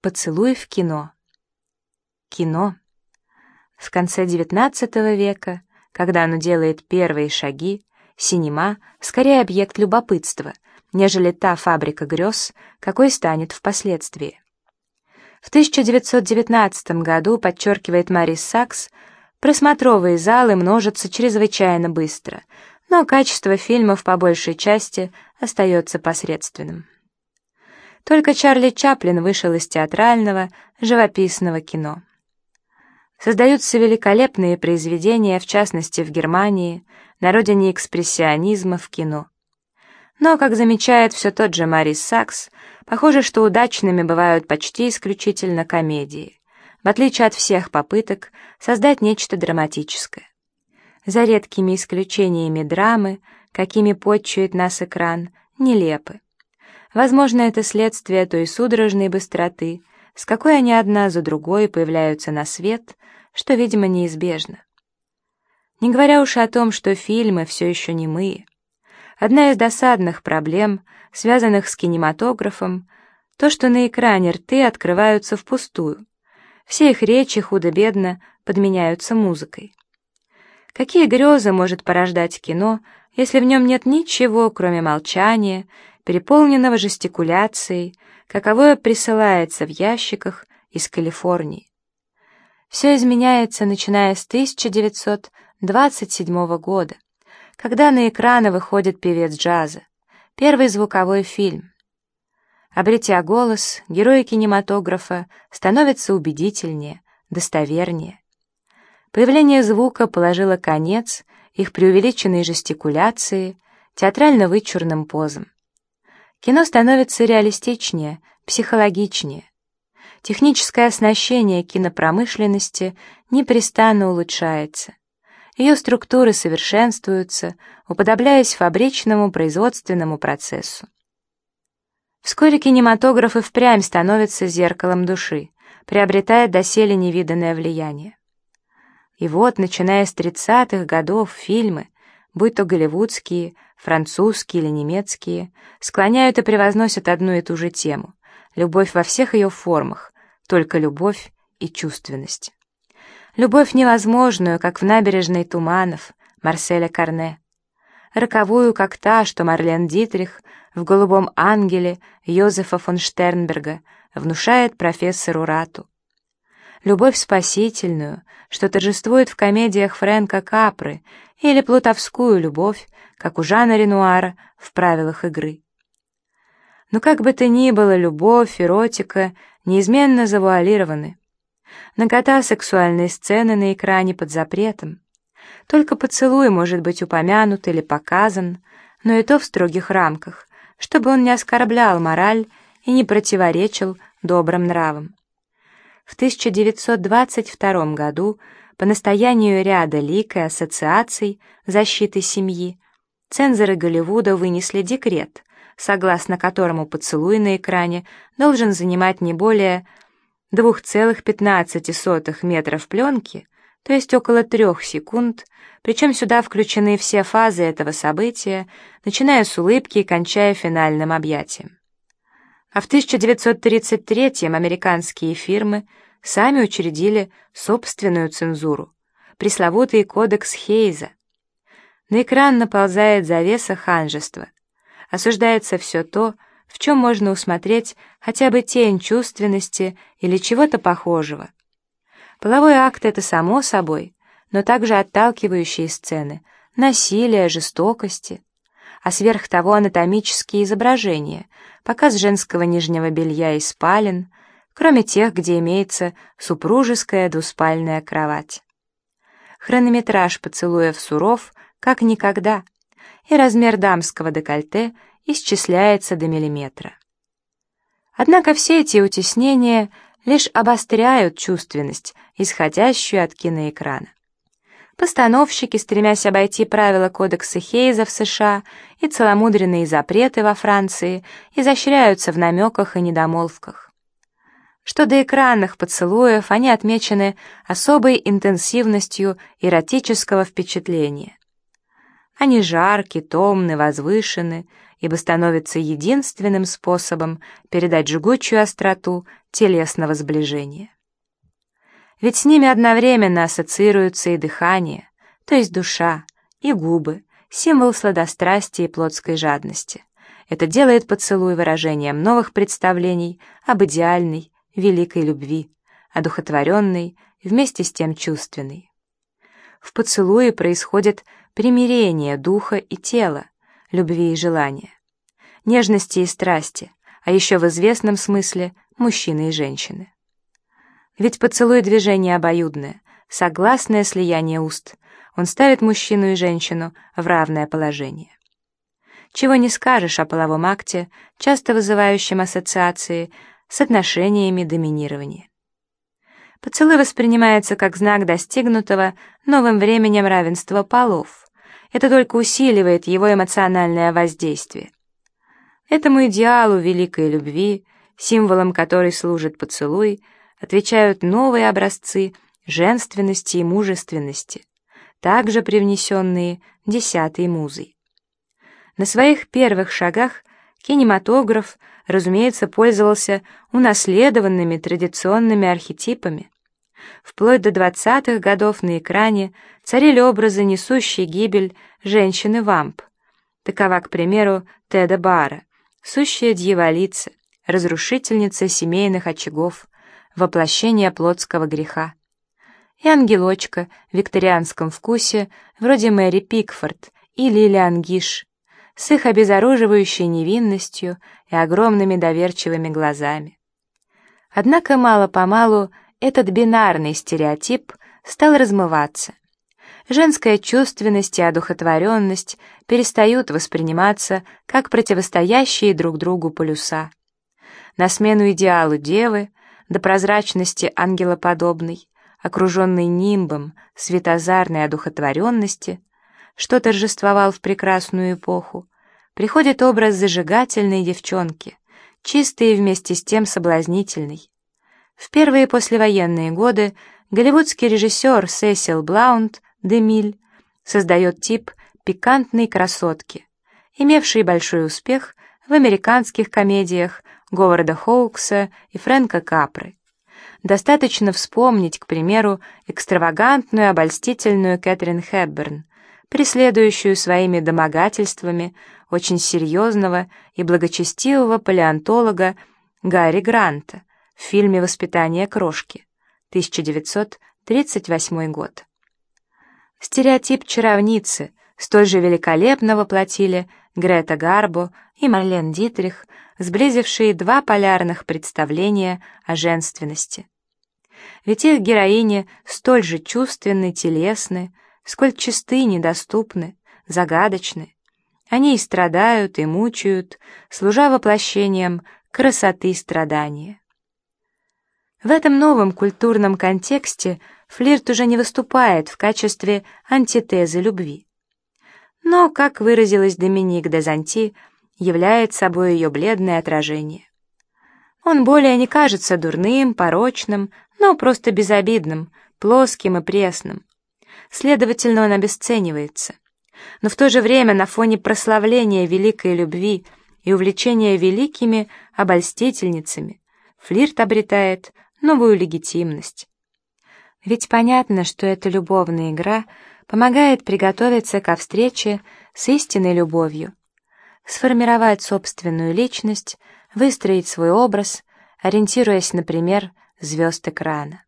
Поцелуй в кино. Кино. В конце XIX века, когда оно делает первые шаги, синема скорее объект любопытства, нежели та фабрика грез, какой станет впоследствии. В 1919 году, подчеркивает Марис Сакс, просмотровые залы множатся чрезвычайно быстро, но качество фильмов по большей части остается посредственным. Только Чарли Чаплин вышел из театрального, живописного кино. Создаются великолепные произведения, в частности в Германии, на родине экспрессионизма в кино. Но, как замечает все тот же Марис Сакс, похоже, что удачными бывают почти исключительно комедии, в отличие от всех попыток создать нечто драматическое. За редкими исключениями драмы, какими подчует нас экран, нелепы. Возможно, это следствие той судорожной быстроты, с какой они одна за другой появляются на свет, что, видимо, неизбежно. Не говоря уж о том, что фильмы все еще не мы. Одна из досадных проблем, связанных с кинематографом, то, что на экране рты открываются впустую. Все их речи худо-бедно подменяются музыкой. Какие грезы может порождать кино, если в нем нет ничего, кроме молчания переполненного жестикуляцией, каковое присылается в ящиках из Калифорнии. Все изменяется, начиная с 1927 года, когда на экраны выходит певец джаза, первый звуковой фильм. Обретя голос, герои кинематографа становятся убедительнее, достовернее. Появление звука положило конец их преувеличенной жестикуляции, театрально-вычурным позам. Кино становится реалистичнее, психологичнее. Техническое оснащение кинопромышленности непрестанно улучшается. Ее структуры совершенствуются, уподобляясь фабричному производственному процессу. Вскоре кинематограф и впрямь становится зеркалом души, приобретая доселе невиданное влияние. И вот, начиная с 30-х годов, фильмы, будь то голливудские, французские или немецкие, склоняют и превозносят одну и ту же тему — любовь во всех ее формах, только любовь и чувственность. Любовь невозможную, как в набережной Туманов, Марселя Карне. Роковую, как та, что Марлен Дитрих в «Голубом ангеле» Йозефа фон Штернберга внушает профессору Рату. Любовь спасительную, что торжествует в комедиях Фрэнка Капры или плутовскую любовь, как у Жана Ренуара в правилах игры. Но как бы то ни было, любовь, эротика неизменно завуалированы. Нагота сексуальной сцены на экране под запретом. Только поцелуй может быть упомянут или показан, но и то в строгих рамках, чтобы он не оскорблял мораль и не противоречил добрым нравам. В 1922 году по настоянию ряда лик и ассоциаций защиты семьи цензоры Голливуда вынесли декрет, согласно которому поцелуй на экране должен занимать не более 2,15 метров пленки, то есть около трех секунд, причем сюда включены все фазы этого события, начиная с улыбки и кончая финальным объятием. А в 1933-м американские фирмы сами учредили собственную цензуру, пресловутый кодекс Хейза. На экран наползает завеса ханжества. Осуждается все то, в чем можно усмотреть хотя бы тень чувственности или чего-то похожего. Половой акт — это само собой, но также отталкивающие сцены, насилие, жестокости, а сверх того анатомические изображения, показ женского нижнего белья и спален, кроме тех, где имеется супружеская двуспальная кровать. Хронометраж поцелуев суров, как никогда, и размер дамского декольте исчисляется до миллиметра. Однако все эти утеснения лишь обостряют чувственность, исходящую от киноэкрана. Постановщики, стремясь обойти правила кодекса Хейза в США и целомудренные запреты во Франции, изощряются в намеках и недомолвках что до экранных поцелуев они отмечены особой интенсивностью эротического впечатления. Они жарки, томны, возвышены ибо становится единственным способом передать жгучую остроту телесного сближения. Ведь с ними одновременно ассоциируются и дыхание, то есть душа, и губы, символ сладострастия и плотской жадности. Это делает поцелуй выражением новых представлений об идеальной, великой любви, одухотворенной, вместе с тем чувственной. В поцелуе происходит примирение духа и тела, любви и желания, нежности и страсти, а еще в известном смысле мужчины и женщины. Ведь поцелуй движение обоюдное, согласное слияние уст, он ставит мужчину и женщину в равное положение. Чего не скажешь о половом акте, часто вызывающем ассоциации с отношениями доминирования. Поцелуй воспринимается как знак достигнутого новым временем равенства полов. Это только усиливает его эмоциональное воздействие. Этому идеалу великой любви, символом которой служит поцелуй, отвечают новые образцы женственности и мужественности, также привнесенные десятой музой. На своих первых шагах кинематограф, разумеется, пользовался унаследованными традиционными архетипами. Вплоть до 20-х годов на экране царили образы, несущие гибель женщины-вамп. Такова, к примеру, Теда Бара, сущая дьяволица, разрушительница семейных очагов, воплощение плотского греха. И ангелочка в викторианском вкусе, вроде Мэри Пикфорд или Лилиан Гиш, с их обезоруживающей невинностью и огромными доверчивыми глазами. Однако мало-помалу этот бинарный стереотип стал размываться. Женская чувственность и одухотворенность перестают восприниматься как противостоящие друг другу полюса. На смену идеалу девы, до прозрачности ангелоподобной, окруженной нимбом светозарной одухотворенности, что торжествовал в прекрасную эпоху, приходит образ зажигательной девчонки, чистой и вместе с тем соблазнительной. В первые послевоенные годы голливудский режиссер Сесил Блаунд Демиль создает тип пикантной красотки, имевшей большой успех в американских комедиях Говарда Хоукса и Фрэнка Капры. Достаточно вспомнить, к примеру, экстравагантную обольстительную Кэтрин Хепберн, преследующую своими домогательствами очень серьезного и благочестивого палеонтолога Гарри Гранта в фильме «Воспитание крошки» 1938 год. Стереотип чаровницы столь же великолепно воплотили Грета Гарбо и Марлен Дитрих, сблизившие два полярных представления о женственности. Ведь их героини столь же чувственны, телесны, сколь чисты, недоступны, загадочны. Они и страдают, и мучают, служа воплощением красоты страдания. В этом новом культурном контексте флирт уже не выступает в качестве антитезы любви. Но, как выразилась Доминик де Занти, является собой ее бледное отражение. Он более не кажется дурным, порочным, но просто безобидным, плоским и пресным, следовательно, он обесценивается. Но в то же время на фоне прославления великой любви и увлечения великими обольстительницами флирт обретает новую легитимность. Ведь понятно, что эта любовная игра помогает приготовиться ко встрече с истинной любовью, сформировать собственную личность, выстроить свой образ, ориентируясь, например, звезд экрана.